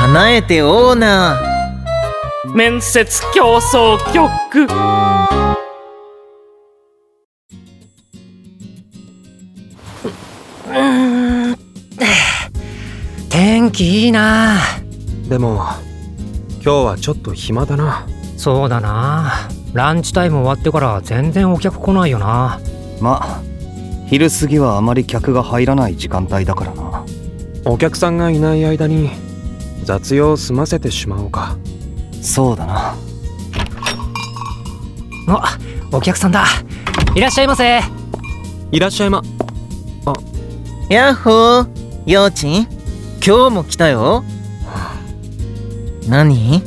叶えてオーナー面接競争局。うん天気いいな。でも今日はちょっと暇だな。そうだな。ランチタイム終わってから全然お客来ないよな。まあ昼過ぎはあまり客が入らない時間帯だからな。お客さんがいない間に雑用済ませてしまおうか。そうだな。あお客さんだ。いらっしゃいませ。いらっしゃいま。あ。やっほーようちん今日も来たよ。何？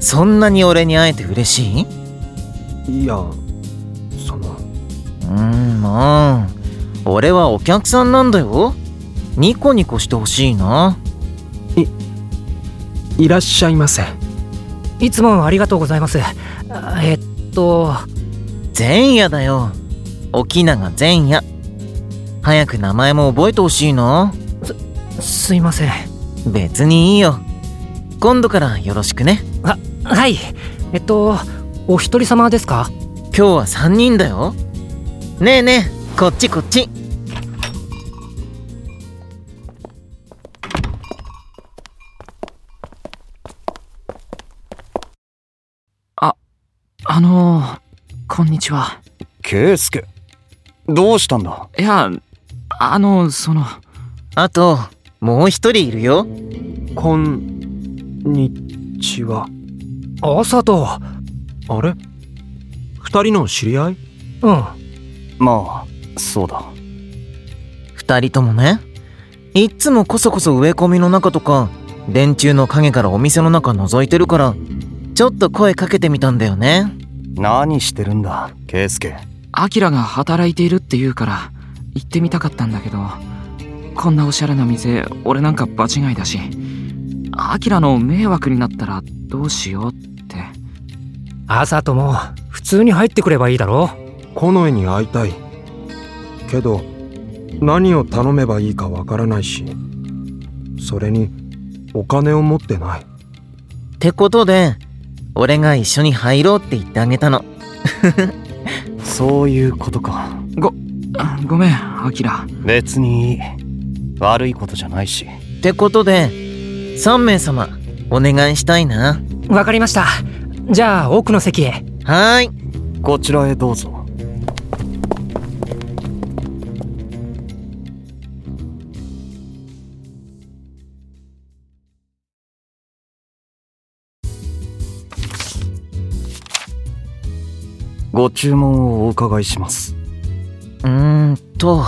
そんなに俺に会えて嬉しい？いやその。うんまあ。俺はお客さんなんだよ。ニコニコしてほしいないいらっしゃいませ。いつもありがとうございます。えっと前夜だよ。沖永前夜。早く名前も覚えてほしいなすすいません。別にいいよ。今度からよろしくね。ははい。えっとお一人様ですか？今日は3人だよ。ねえねえこっちこっちあのー、こんにちは。圭介どうしたんだ？いやあのその。あともう一人いるよ。こんにちは。朝とあれ？二人の知り合い？うん。まあそうだ。二人ともね。いっつもこそこそ植え込みの中とか電柱の影からお店の中覗いてるからちょっと声かけてみたんだよね。何してるんだ圭介アキラが働いているって言うから行ってみたかったんだけどこんなおしゃれな店俺なんか場違いだしアキラの迷惑になったらどうしようって。朝とも普通に入ってくればいいだろ近衛に会いたい。けど何を頼めばいいかわからないしそれにお金を持ってない。ってことで俺が一緒に入ろうって言ってあげたの。そういうことか。ごごめんアキラ。別にいい悪いことじゃないし。ってことで3名様お願いしたいな。わかりました。じゃあ奥の席へ。はーい。こちらへどうぞご注文をお伺いします。うーんと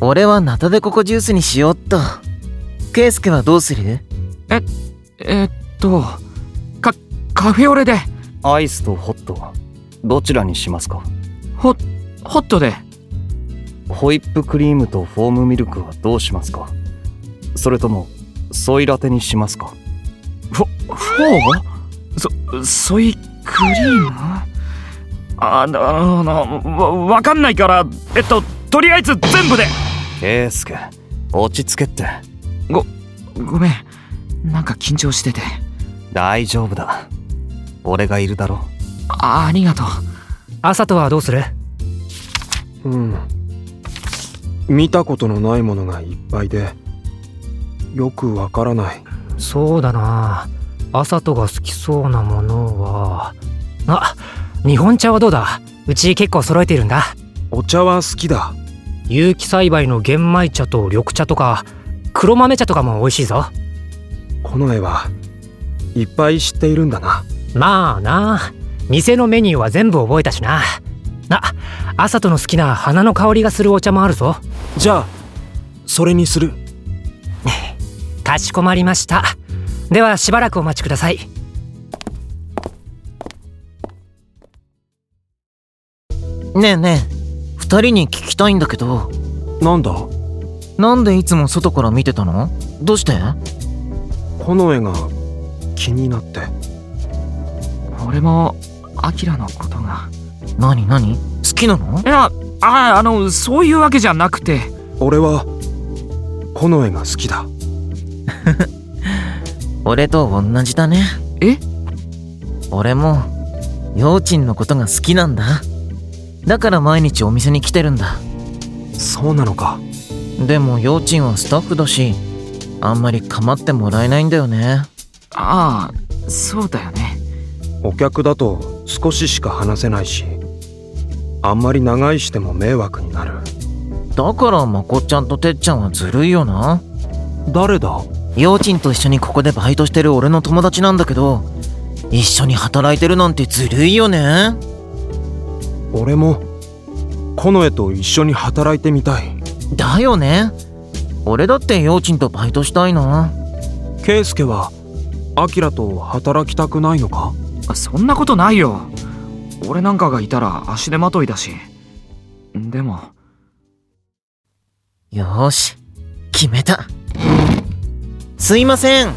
俺はナタデココジュースにしよっと。ケイスケはどうする？ええっとかカフェオレで。アイスとホットどちらにしますか？ホホットで。ホイップクリームとフォームミルクはどうしますか？それともソイラテにしますか？フォフォーそソイクリーム？あのわわかんないからえっととりあえず全部で。ケイスケ落ち着けって。ごごめん。なんか緊張してて。大丈夫だ。俺がいるだろあありがとう。朝とはどうする？うん。見たことのないものがいっぱいでよくわからない。そうだな。朝とが好きそうなものはあ日本茶はどうだ？うち結構揃えているんだ。お茶は好きだ。有機栽培の玄米茶と緑茶とか黒豆茶とかも美味しいぞ。近衛はいっぱい知っているんだな。まあな。店のメニューは全部覚えたしな。あ朝との好きな花の香りがするお茶もあるぞ。じゃあそれにする。かしこまりました。ではしばらくお待ちくださいねえねえ二人に聞きたいんだけど。なんだ？なんでいつも外から見てたの？どうして？近衛が気になって。俺もアキラのことが。何何？好きなの？いやああのそういうわけじゃなくて。俺は近衛が好きだ。俺と同じだね。え？俺も幼稚のことが好きなんだだから毎日お店に来てるんだ。そうなのか。でも幼稚はスタッフだしあんまり構ってもらえないんだよね。ああそうだよね。お客だと少ししか話せないしあんまり長居しても迷惑になる。だからまこっちゃんとてっちゃんはずるいよな。誰だ？幼稚と一緒にここでバイトしてる俺の友達なんだけど一緒に働いてるなんてずるいよね俺も近衛と一緒に働いてみたい。だよね。俺だって幼稚とバイトしたいな。圭介はアキラと働きたくないのか？そんなことないよ。俺なんかがいたら足手まといだし。でも。よーし。決めた。すいません。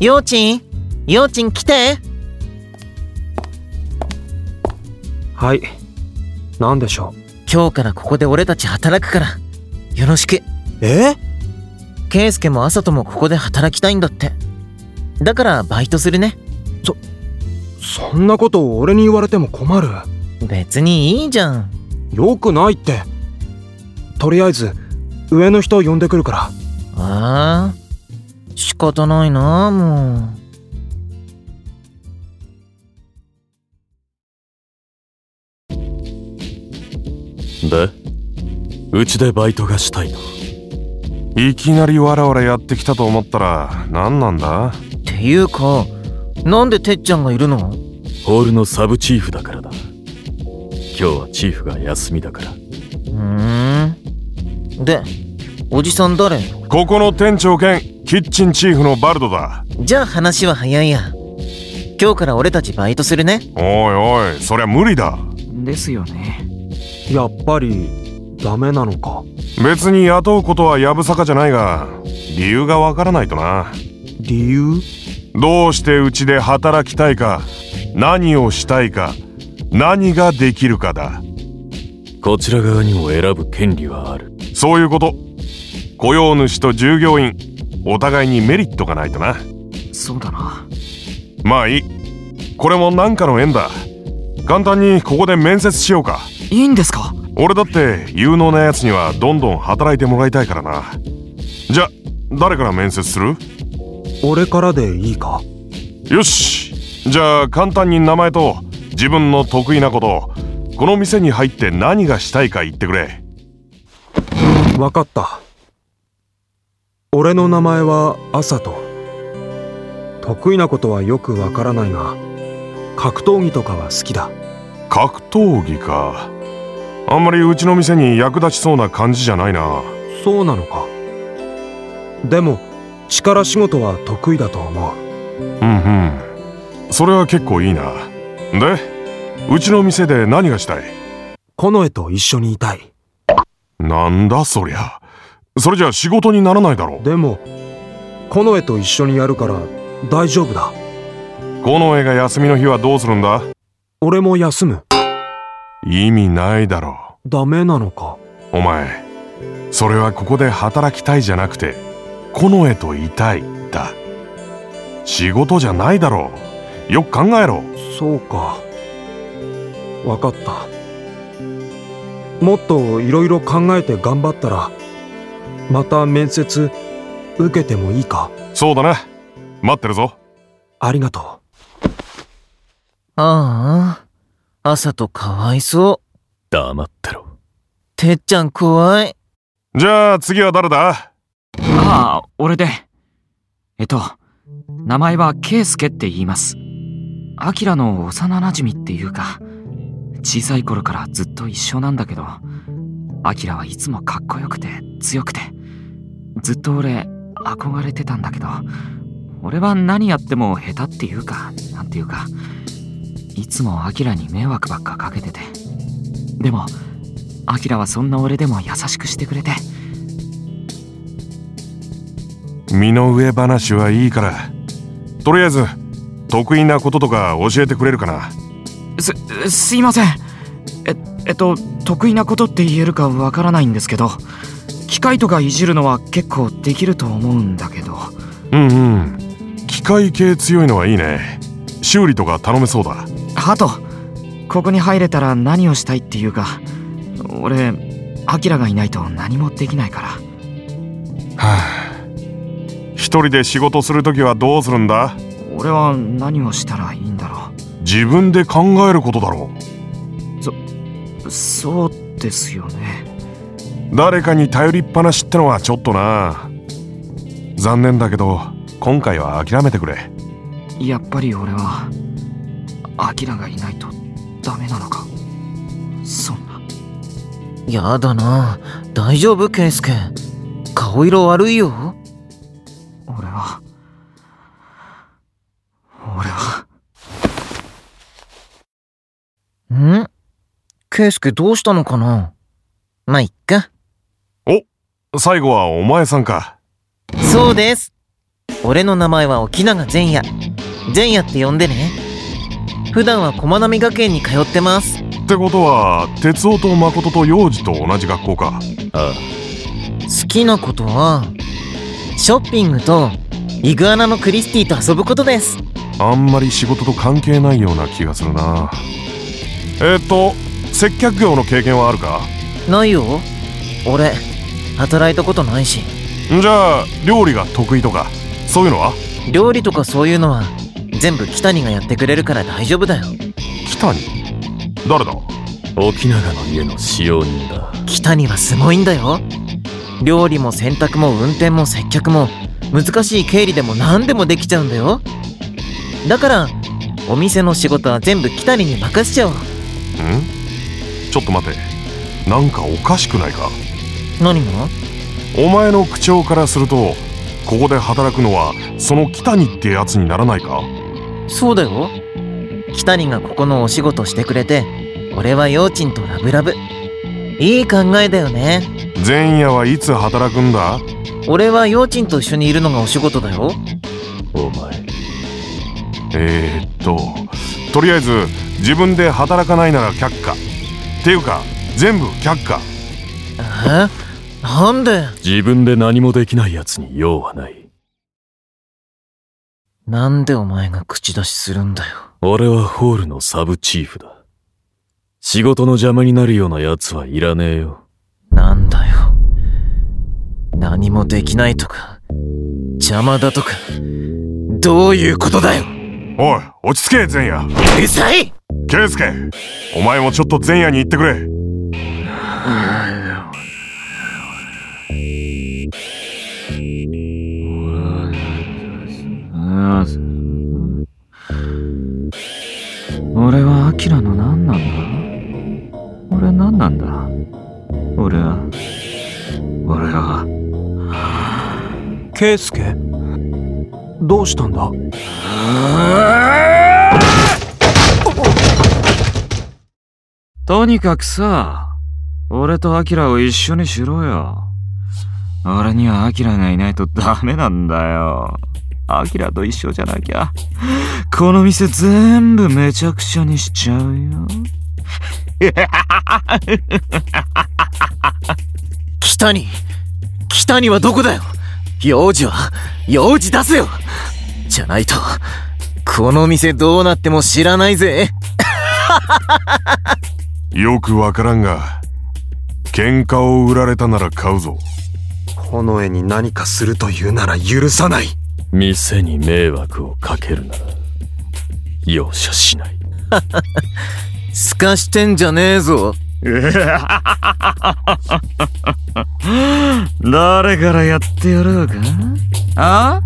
幼稚幼稚来て。はい何でしょ今日からここで俺たち働くから。よろしく。うえ圭介も朝ともここで働きたいんだって。だからバイトするね。そんなこと俺に言われても困る？別にいいじゃん。よくないって。とりあえず上の人呼んでくるから。ああ。仕方ないなもうで？うちでバイトがしたいといきなりわらわらやってきたと思ったら何なんだ？っていうかなんでてっちゃんがいるの？ホールのサブチーフだからだ。今日はチーフが休みだから。うーん。でおじさん誰？ここの店長兼キッチンチーフのバルドだ。じゃあ話は早いや。今日から俺たちバイトするね。おいおいそりゃ無理だ。ですよねやっぱりダメなのか。別に雇うことはやぶさかじゃないが理由がわからないとな。理由？どうしてうちで働きたいか何をしたいか何ができるかだ。こちら側にも選ぶ権利はある。そういうこと。雇用主と従業員お互いにメリットがないとな。そうだな。まあいい。これも何かの縁だ。簡単にここで面接しようかいいんですか？俺だって有能なやつにはどんどん働いてもらいたいからな。じゃ誰から面接する？俺からでいいか？よし。じゃあ簡単に名前と自分の得意なことこの店に入って何がしたいか言ってくれ。わかった。俺の名前はアサト。得意なことはよくわからないが格闘技とかは好きだ。格闘技かあんまりうちの店に役立ちそうな感じじゃないな。そうなのか。でも力仕事は得意だと思う。うんうん。それは結構いいな。でうちの店で何がしたい？近衛と一緒にいたい。なんだそりゃ。それじゃ仕事にならないだろでも近衛と一緒にやるから大丈夫だ。この絵が休みの日はどうするんだ？俺も休む意味ないだろダメなのか？お前それはここで働きたいじゃなくて近衛といたいだ。仕事じゃないだろう。よく考えろ。そうか。わかった。もっといろいろ考えて頑張ったらまた面接受けてもいいか？そうだな。待ってるぞ。ありがとああ朝とかわいそう。黙ってろ。てっちゃん怖い。じゃあ次は誰だ？ああ俺で。えっと名前はケイスケって言います。アキラの幼馴染っていうか小さい頃からずっと一緒なんだけどアキラはいつもかっこよくて強くてずっと俺憧れてたんだけど俺は何やっても下手っていうかなんていうかいつもアキラに迷惑ばっかかけてて。でもアキラはそんな俺でも優しくしてくれて。身の上話はいいから。とりあえず得意なこととか教えてくれるかな。すすいません。ええっと得意なことって言えるかわからないんですけど機械とかいじるのは結構できると思うんだけど。うんうん。機械系強いのはいいね。修理とか頼めそうだハトここに入れたら何をしたいっていうか俺アキラがいないと何もできないから。はあ。一人で仕事するときはどうするんだ？俺は何をしたらいいんだろ自分で考えることだろう。そうですよね。誰かに頼りっぱなしってのはちょっとな。残念だけど今回は諦めてくれ。やっぱり俺はアキラがいないとダメなのか？そんなやだな大丈夫ケイスケ顔色悪いよ俺は俺はん？ケイスケどうしたのかな？まあ、いっか。お、最後はお前さんか。そうです。俺の名前は沖永前夜。前夜って呼んでね。普段は駒波学園に通ってます。ってことは、哲夫と誠と幼児と同じ学校か。ああ好きなことは、ショッピングとイグアナのクリスティと遊ぶことです。あんまり仕事と関係ないような気がするな。えー、っと、接客業の経験はあるか？ないよ。俺、働いたことないし。じゃあ、料理が得意とか、そういうのは？料理とかそういうのは、全部北谷がやってくれるから大丈夫だよ。北に誰だ？沖永の家の使用人だ北谷はすごいんだよ。料理も洗濯も運転も接客も、難しい経理でも何でもできちゃうんだよ。だから、お店の仕事は全部北谷に任せちゃおう。ん？ちょっと待て。なんかおかしくないか？何が？お前の口調からするとここで働くのはその北にってやつにならないか？そうだよ。北谷がここのお仕事してくれて、俺は幼稚とラブラブ。いい考えだよね。前夜はいつ働くんだ？俺は幼稚と一緒にいるのがお仕事だよ。お前えー、っととりあえず自分で働かないなら却下っていうか全部却下え？なんで？自分で何もできない奴に用はないなんでお前が口出しするんだよ。俺はホールのサブチーフだ。仕事の邪魔になるような奴はいらねえよ。なんだよ。何もできないとか、邪魔だとか、どういうことだよ。おい落ち着け前夜。うるさい！圭介お前もちょっと前夜に行ってくれ俺はアキラの何なんだ？俺は何なんだ？俺は俺はケイスケどうしたんだ？とにかくさ俺とアキラを一緒にしろよ。俺にはアキラがいないとダメなんだよアキラと一緒じゃなきゃ。この店全部めちゃくちゃにしちゃうよ。北に、北にはどこだよ？幼児は、幼児出せよ。じゃないと、この店どうなっても知らないぜ。よくわからんが喧嘩を売られたなら買うぞ。この絵に何かするというなら許さない店に迷惑をかけるなら容赦しないすかしてんじゃねえぞ。誰からやってやろうか？あ？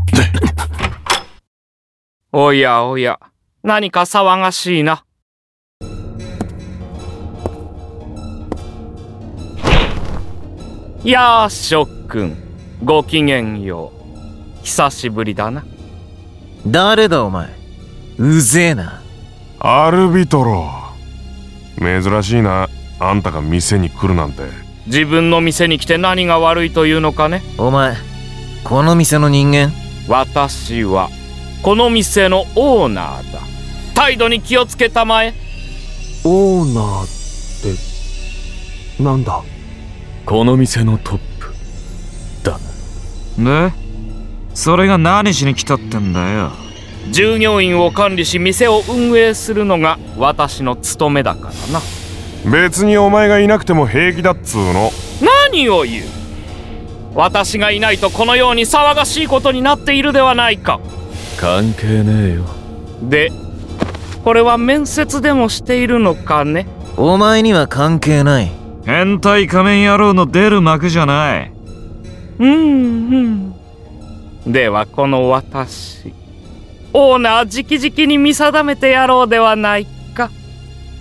おやおや、何か騒がしいな。やあ、諸君。ごきげんよう。久しぶりだな。誰だお前？うぜえな。アルビトロ珍しいなあんたが店に来るなんて自分の店に来て何が悪いというのかねお前、この店の人間？私は、この店のオーナーだ。態度に気をつけたまえ。オーナーってなんだ？この店のトップだなでそれが何しに来たってんだよ。従業員を管理し店を運営するのが私の務めだからな。別にお前がいなくても平気だっつうの。何を言う？私がいないとこのように騒がしいことになっているではないか。関係ねえよ。でこれは面接でもしているのかね？お前には関係ない。変態仮面野郎の出る幕じゃない。うんうんではこの私オーナー直々に見定めてやろうではないか。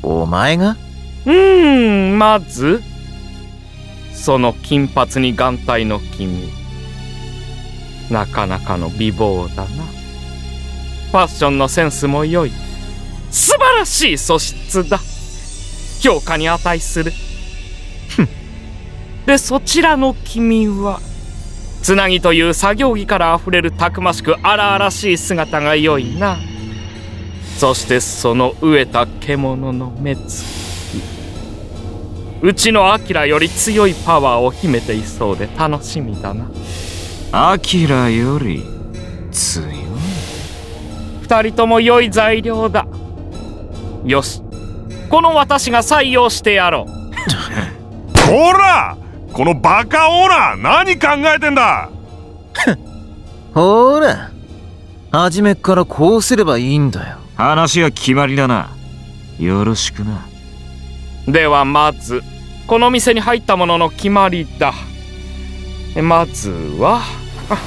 お前が？うーんまずその金髪に眼帯の君なかなかの美貌だな。ファッションのセンスも良い。素晴らしい素質だ。評価に値する。でそちらの君はつなぎという作業着からあふれるたくましく荒々しい姿が良いな。そしてその飢えた獣の目つき。うちのアキラより強いパワーを秘めていそうで楽しみだな。アキラより強い？二人とも良い材料だ。よし。この私が採用してやろう。ほらこのバカオーナー何考えてんだ？ほら初めっからこうすればいいんだよ。話は決まりだな。よろしくな。ではまずこの店に入ったものの決まりだ。まずは？あ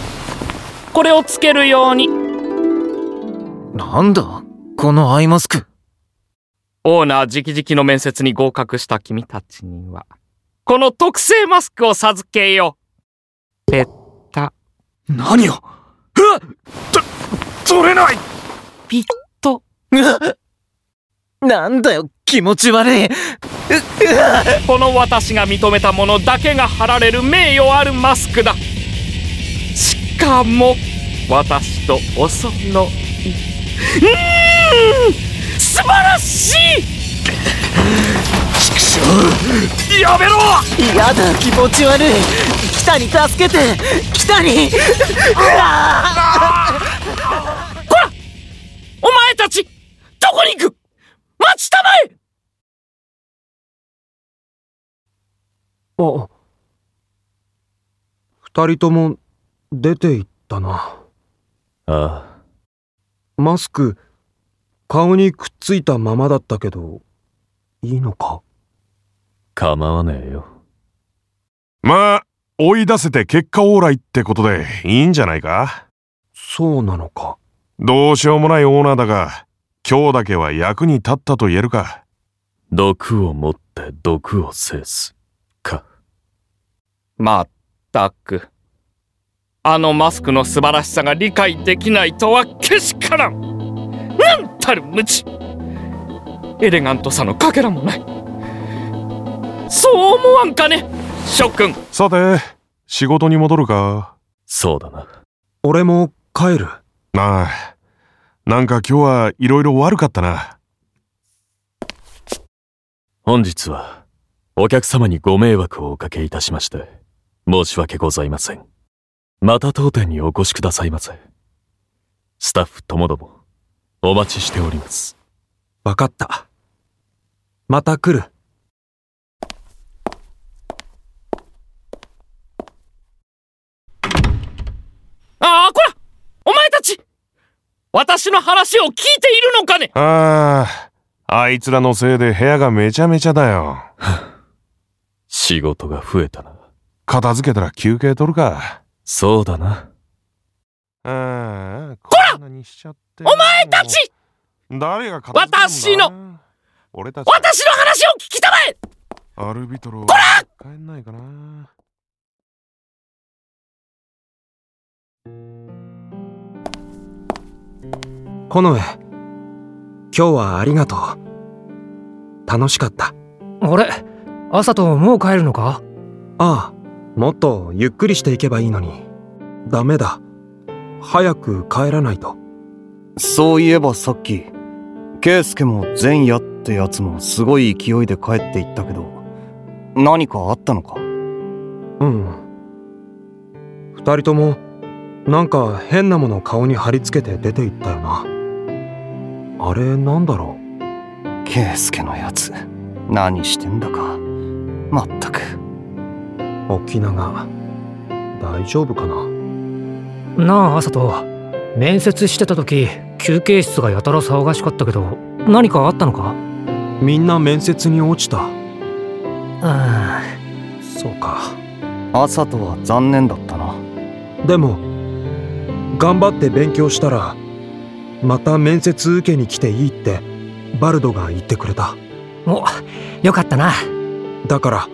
これをつけるように。なんだ？このアイマスク。オーナー直々の面接に合格した君たちにはこの特製マスクを授けよう。ペッタ。何を？うわっと取れない！ピッと。なんだよ気持ち悪い。この私が認めたものだけが貼られる名誉あるマスクだ。しかも私とおそろいうーん素晴らしいやめろ！やだ気持ち悪い。北に助けて。北に。お前たちどこに行く？待ちたまえ！あ。二人とも出て行ったな。ああ。マスク顔にくっついたままだったけどいいのか？構わねえよ。まあ追い出せて結果オーライってことでいいんじゃないか？そうなのか。どうしようもないオーナーだが今日だけは役に立ったと言えるか？毒を持って毒を制すか。まったく。あのマスクの素晴らしさが理解できないとはけしからん。なんたる無知。エレガントさのかけらもないそう思わんかね？諸君。さて仕事に戻るか？そうだな。俺も帰る。なあ。なんか今日はいろいろ悪かったな。本日はお客様にご迷惑をおかけいたしまして申し訳ございません。また当店にお越しくださいませ。スタッフともどもお待ちしております。わかった。また来るああこらお前たち私の話を聞いているのかね？あああいつらのせいで部屋がめちゃめちゃだよ。仕事が増えたな。片付けたら休憩取るか。そうだな。ああこんなにしちゃってお前たち！誰が私の！俺たち。私の話を聞きたまえ！アルビトロ帰んないかなこの上今日はありがとう。楽しかった。あれ朝ともう帰るのか？ああもっとゆっくりしていけばいいのに。ダメだ。早く帰らないと。そういえばさっき圭介も前夜ってやつもすごい勢いで帰っていったけど何かあったのか？うん。二人ともなんか変なもの顔に貼り付けて出て行ったよなあれなんだろう？圭介のやつ。何してんだか。まったく。沖永大丈夫かな？なあ朝と面接してた時休憩室がやたら騒がしかったけど何かあったのか？みんな面接に落ちた。うんそうか。朝とは残念だったな。でも頑張って勉強したらまた面接受けに来ていいってバルドが言ってくれた。およかったな。だから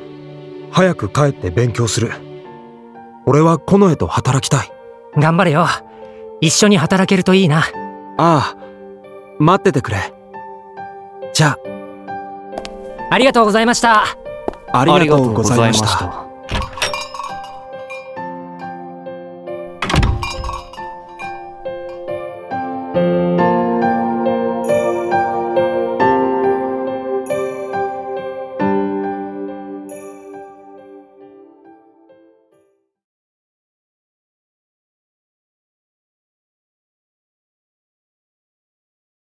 早く帰って勉強する。俺は近衛と働きたい。頑張れよ。一緒に働けるといいな。ああ待っててくれ。じゃあ。ありがとうございました。ありがとうございました